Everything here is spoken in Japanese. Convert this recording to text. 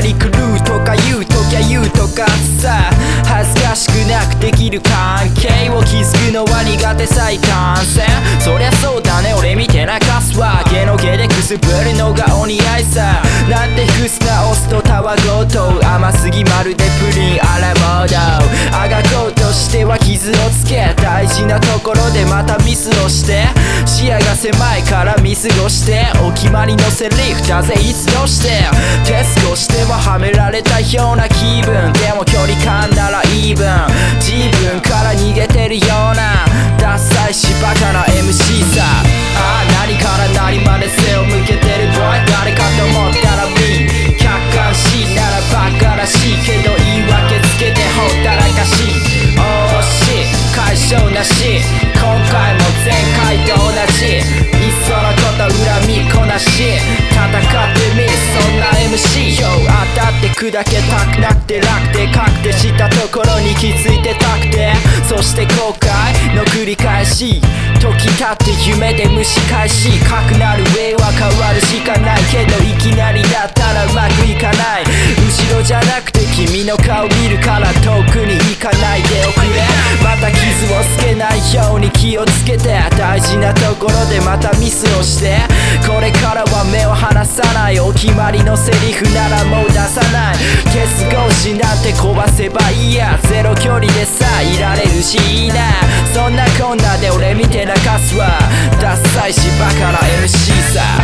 り狂うとか言うときゃ言うとかさ恥ずかしくなくできる関係を築くのは苦手最短線そりゃそうだね。俺みてなかすわゲのゲでくすぶるのがお似合いさ。なんてふすな押すとたわごと甘すぎまるでプリンあらモードあがこう。としては傷をつけ大事なところでまたミスをして視野が狭いから見過ごしてお決まりのセリフだぜいつどしてテストしてははめられたような気分。でも距離感ならイーブン。自分し今回も前回と同じいっそのこと恨みこなし。戦ってみそんな MC よ当たって砕けたくなくて楽で確定したところに気づいてたくて。そして後悔の繰り返し。時経って夢で蒸し返しかくなる上は変わるしかない。けどいきなりだったらうまくいかない。後ろじゃなくての顔見るから遠くに行かないでおくれ。また傷をつけないように気をつけて。大事なところでまたミスをして。これからは目を離さない。お決まりのセリフならもう出さない。鉄格子なんて壊せばいいや。ゼロ距離でさいられるしいいなそんなこんなで俺見て泣かすわダッサいしバカな MC さ。